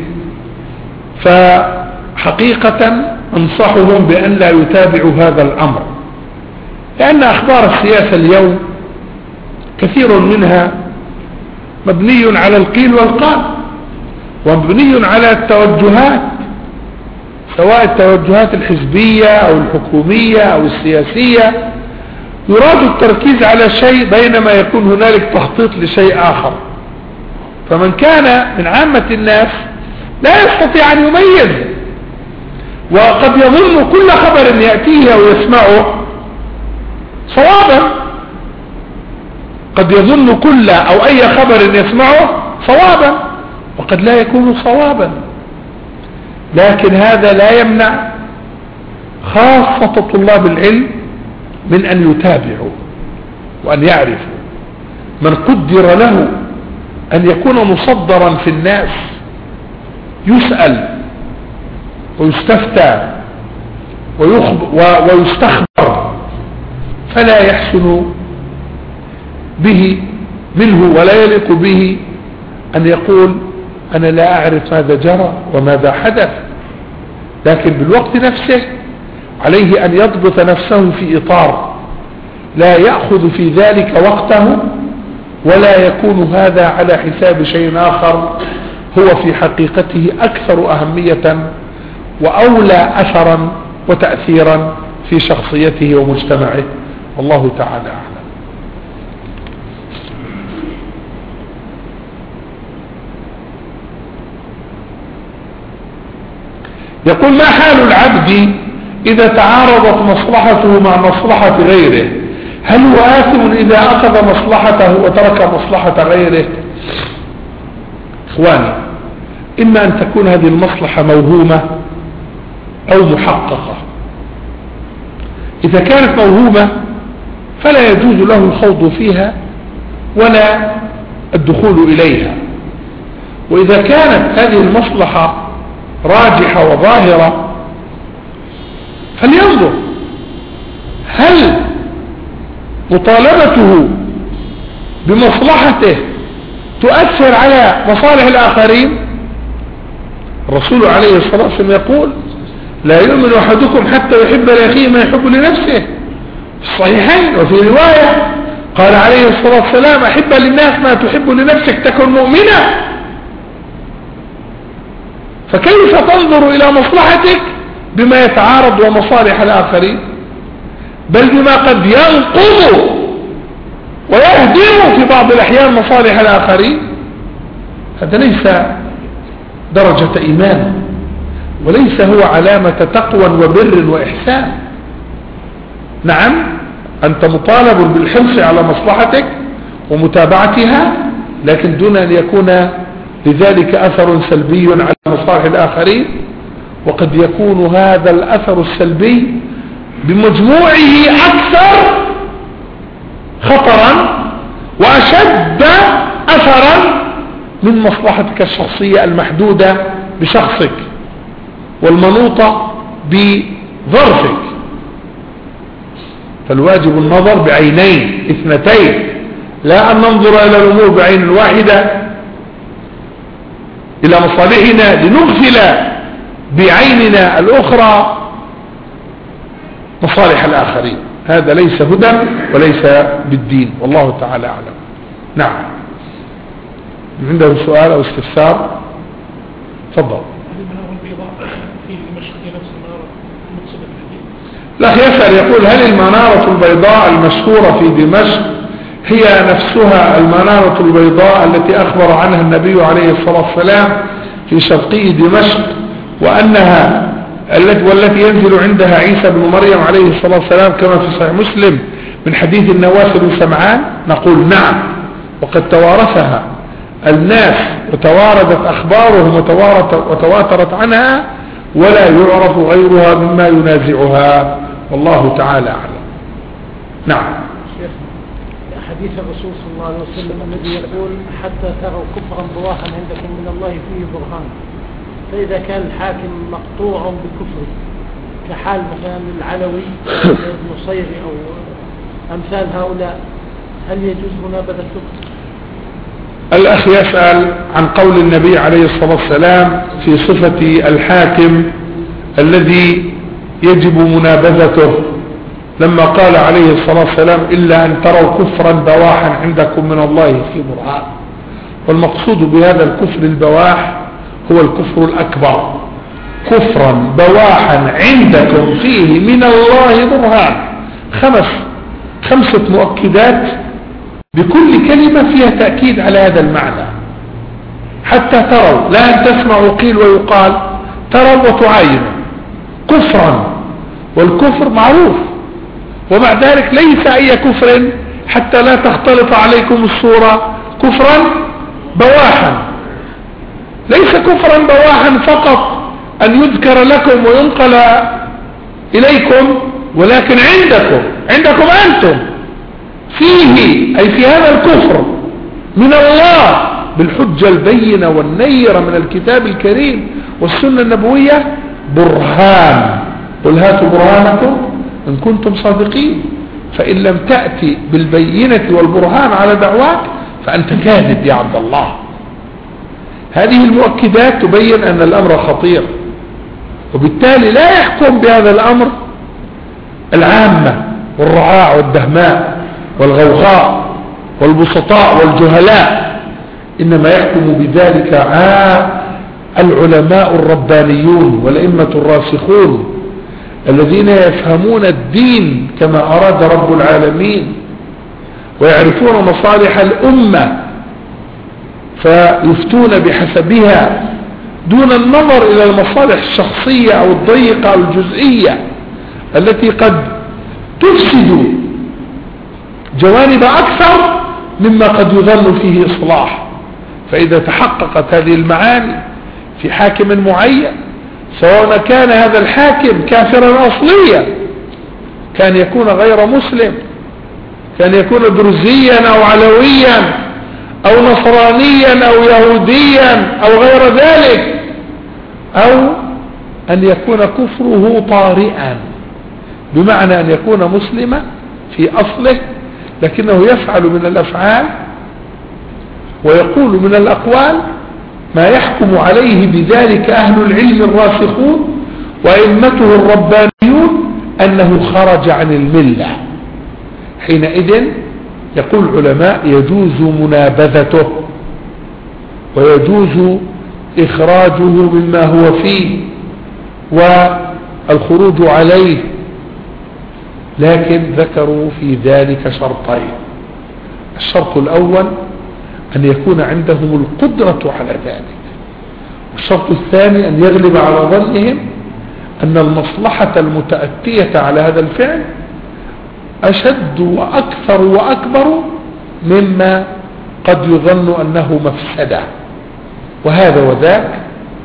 فحقيقة أنصحهم بأن لا يتابعوا هذا الأمر لأن أخبار السياسة اليوم كثير منها مبني على القيل والقال ومبني على التوجهات سواء التوجهات الحزبية أو الحكومية أو السياسية. يراد التركيز على شيء بينما يكون هنالك تخطيط لشيء آخر. فمن كان من عامة الناس لا يستطيع أن يميز وقد يظن كل خبر يأتيه أو يسمعه صوابا قد يظن كل أو أي خبر يسمعه صوابا وقد لا يكون صوابا. لكن هذا لا يمنع خاصة طلاب العلم من أن يتابعوا وأن يعرفوا. من قدر له أن يكون مصدرا في الناس يسأل ويستفتى ويستخبر فلا يحسن به منه ولا يليق به أن يقول أنا لا أعرف ماذا جرى وماذا حدث. لكن بالوقت نفسه عليه أن يضبط نفسه في إطار لا يأخذ في ذلك وقته ولا يكون هذا على حساب شيء آخر هو في حقيقته أكثر أهمية وأولى أثرا وتأثيرا في شخصيته ومجتمعه. والله تعالى أعلم. يقول ما حال العبد إذا تعارضت مصلحته مع مصلحة غيره؟ هل هو آثم إذا أخذ مصلحته وترك مصلحة غيره؟ إخواني إما أن تكون هذه المصلحة موهومة أو محققة. إذا كانت موهومة فلا يجوز له الخوض فيها ولا الدخول إليها. وإذا كانت هذه المصلحة راجحة وظاهرة. فلينظر هل مطالبته بمصلحته تؤثر على مصالح الآخرين؟ الرسول عليه الصلاة والسلام يقول لا يؤمن أحدكم حتى يحب لأخيه ما يحب لنفسه. الصحيحين وفي رواية قال عليه الصلاة والسلام أحب للناس ما تحب لنفسك تكن مؤمنا فكيف تنظر إلى مصلحتك بما يتعارض ومصالح الآخرين؟ بل بما قد ينقض ويهدم في بعض الأحيان مصالح الآخرين؟ هذا ليس درجة إيمان وليس هو علامة تقوى وبر وإحسان. نعم أنت مطالب بالحرص على مصلحتك ومتابعتها لكن دون أن يكون لذلك أثر سلبي على مصالح الآخرين وقد يكون هذا الأثر السلبي بمجموعه أكثر خطرا وأشد أثرا من مصلحتك الشخصية المحدودة بشخصك والمنوطة بظرفك. فالواجب النظر بعينين اثنتين لا أن ننظر إلى الأمور بعين واحدة إلى مصالحنا لنغفل بعيننا الأخرى مصالح الآخرين. هذا ليس هدى وليس بالدين. والله تعالى أعلم. نعم. عنده سؤال أو استفسار؟ تفضل. لا يسأل يقول هل المنارة البيضاء المشهورة في دمشق هي نفسها المنارة البيضاء التي أخبر عنها النبي عليه الصلاة والسلام في شرقي دمشق وأنها التي والتي ينزل عندها عيسى بن مريم عليه الصلاة والسلام كما في صحيح مسلم من حديث النواس بن سمعان نقول نعم وقد توارثها. الناس وتواردت أخبارهم وتواترت عنها ولا يعرف غيرها مما ينازعها. والله تعالى أعلم. نعم. حديث الرسول صلى الله عليه وسلم الذي يقول حتى تروا كفرا بواحا عندكم من الله فيه برهان. فإذا كان الحاكم مقطوع بكفره كحال مثلا العلوي ابن صيري أو أمثال هؤلاء هل يجوز منابذة الكفر؟ الأخ يسأل عن قول النبي عليه الصلاة والسلام في صفة الحاكم الذي يجب منابذته. لما قال عليه الصلاة والسلام إلا أن تروا كفرا بواحا عندكم من الله في برهان. والمقصود بهذا الكفر البواح هو الكفر الأكبر. كفرا بواحا عندكم فيه من الله برهان. خمس خمسة مؤكدات بكل كلمة فيها تأكيد على هذا المعنى. حتى تروا لا أن تسمعوا قيل ويقال تروا وتعاينوا كفرا والكفر معروف. ومع ذلك ليس أي كفر حتى لا تختلط عليكم الصورة كفرا بواحا. ليس كفرا بواحا فقط أن يذكر لكم وينقل إليكم ولكن عندكم عندكم أنتم. فيه أي في هذا الكفر من الله بالحجة البينة والنيرة من الكتاب الكريم والسنة النبوية برهان. قل هاتوا برهانكم إن كنتم صادقين. فإن لم تأتي بالبينة والبرهان على دعواك فأنت كاذب يا عبد الله. هذه المؤكدات تبين أن الأمر خطير وبالتالي لا يحكم بهذا الأمر العامة والرعاع والدهماء والغوغاء والبسطاء والجهلاء إنما يحكم بذلك العلماء الربانيون والأئمة الراسخون. الذين يفهمون الدين كما أراد رب العالمين ويعرفون مصالح الأمة فيفتون بحسبها دون النظر إلى المصالح الشخصية أو الضيقة أو الجزئية التي قد تفسد جوانب أكثر مما قد يظن فيه إصلاح فإذا تحققت هذه المعاني في حاكم معين سواء كان هذا الحاكم كافرا أصليا كان يكون غير مسلم كان يكون درزيا أو علويا أو نصرانيا أو يهوديا أو غير ذلك أو أن يكون كفره طارئا بمعنى أن يكون مسلما في أصله لكنه يفعل من الأفعال ويقول من الأقوال ما يحكم عليه بذلك أهل العلم الراسخون وأئمته الربانيون أنه خرج عن الملة. حينئذ يقول العلماء يجوز منابذته ويجوز إخراجه مما هو فيه والخروج عليه لكن ذكروا في ذلك شرطين. الشرط الأول أن يكون عندهم القدرة على ذلك. الشرط الثاني أن يغلب على ظنهم أن المصلحة المتأتية على هذا الفعل أشد وأكثر وأكبر مما قد يظن أنه مفسدة. وهذا وذاك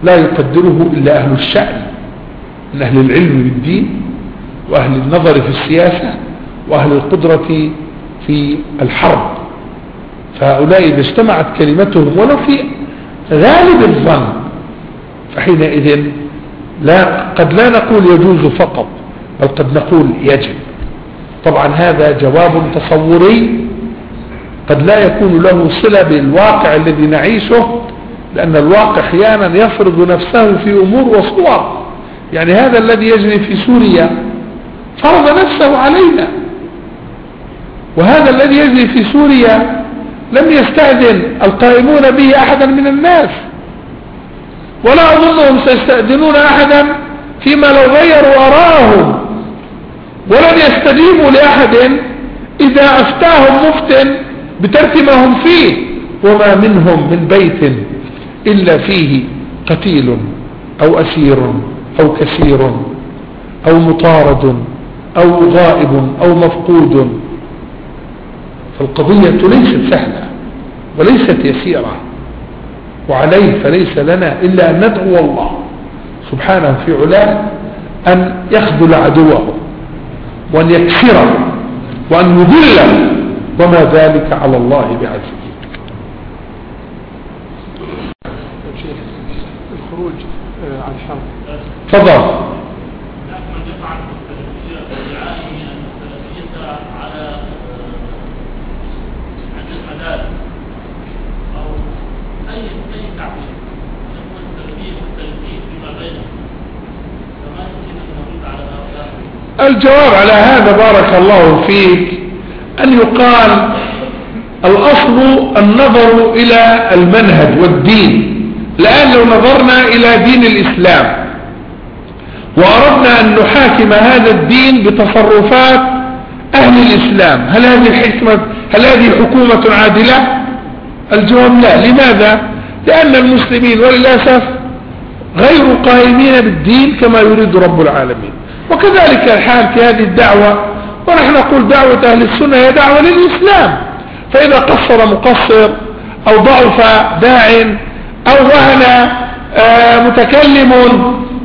لا يقدره إلا أهل الشأن من أهل العلم بالدين وأهل النظر في السياسة وأهل القدرة في الحرب. فهؤلاء إذا اجتمعت كلمتهم ولو في غالب الظن فحينئذ لا قد لا نقول يجوز فقط بل قد نقول يجب. طبعا هذا جواب تصوري قد لا يكون له صلة بالواقع الذي نعيشه لأن الواقع أحيانا يفرض نفسه في أمور وصور. يعني هذا الذي يجري في سوريا فرض نفسه علينا. وهذا الذي يجري في سوريا لم يستأذن القائمون به أحدا من الناس. ولا أظنهم سيستأذنون أحدا فيما لو غيروا أراهم ولن يستجيبوا لأحد إذا أفتاهم مفت بترك ما هم فيه. وما منهم من بيت إلا فيه قتيل أو أسير أو كثير أو مطارد أو غائب أو مفقود فالقضية ليست سهلة وليست يسيرة وعليه فليس لنا إلا أن ندعو الله سبحانه في علاه أن يخذل عدوه وأن يكسره وأن يذله وما ذلك على الله بعزيز. الخروج آه، عن الحرب تفضل. الجواب على هذا بارك الله فيك أن يقال الأصل النظر إلى المنهج والدين. الآن لو نظرنا إلى دين الإسلام وأردنا أن نحاكم هذا الدين بتصرفات أهل الإسلام. هل هذه الحكمة هل هذه حكومة عادلة؟ الجواب لا. لماذا؟ لأن المسلمين وللأسف غير قائمين بالدين كما يريد رب العالمين. وكذلك الحال في هذه الدعوة ونحن نقول دعوة أهل السنة هي دعوة للإسلام. فإذا قصر مقصر أو ضعف داع أو وهن آه، متكلم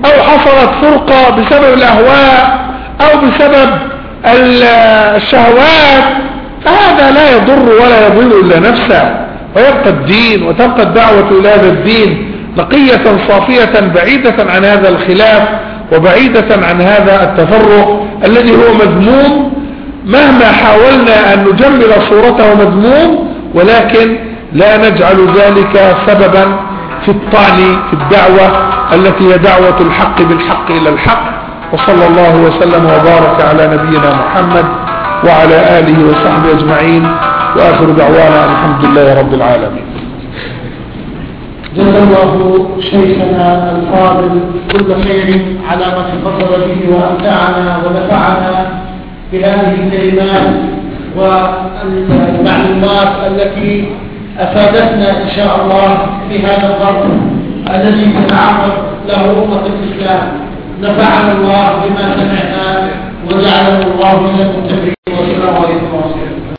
أو حصلت فرقة بسبب الأهواء أو بسبب الشهوات فهذا لا يضر ولا يضل إلا نفسه. ويبقى الدين وتبقى الدعوة إلى هذا الدين نقية صافية بعيدة عن هذا الخلاف. وبعيدة عن هذا التفرق الذي هو مذموم مهما حاولنا أن نجمل صورته مذموم ولكن لا نجعل ذلك سببا في الطعن في الدعوة التي هي دعوة الحق بالحق إلى الحق. وصلى الله وسلم وبارك على نبينا محمد وعلى آله وصحبه أجمعين. وآخر دعوانا الحمد لله رب العالمين. جزا الله شيخنا الفاضل كل خير على ما تفضل به وأمتعنا ونفعنا بهذه الكلمات والمعلومات التي أفادتنا إن شاء الله في هذا الظرف الذي تتعرض له أمة الإسلام. نفعنا الله بما سمعنا وجعله الله من المتقين. والسلام عليكم ورحمة الله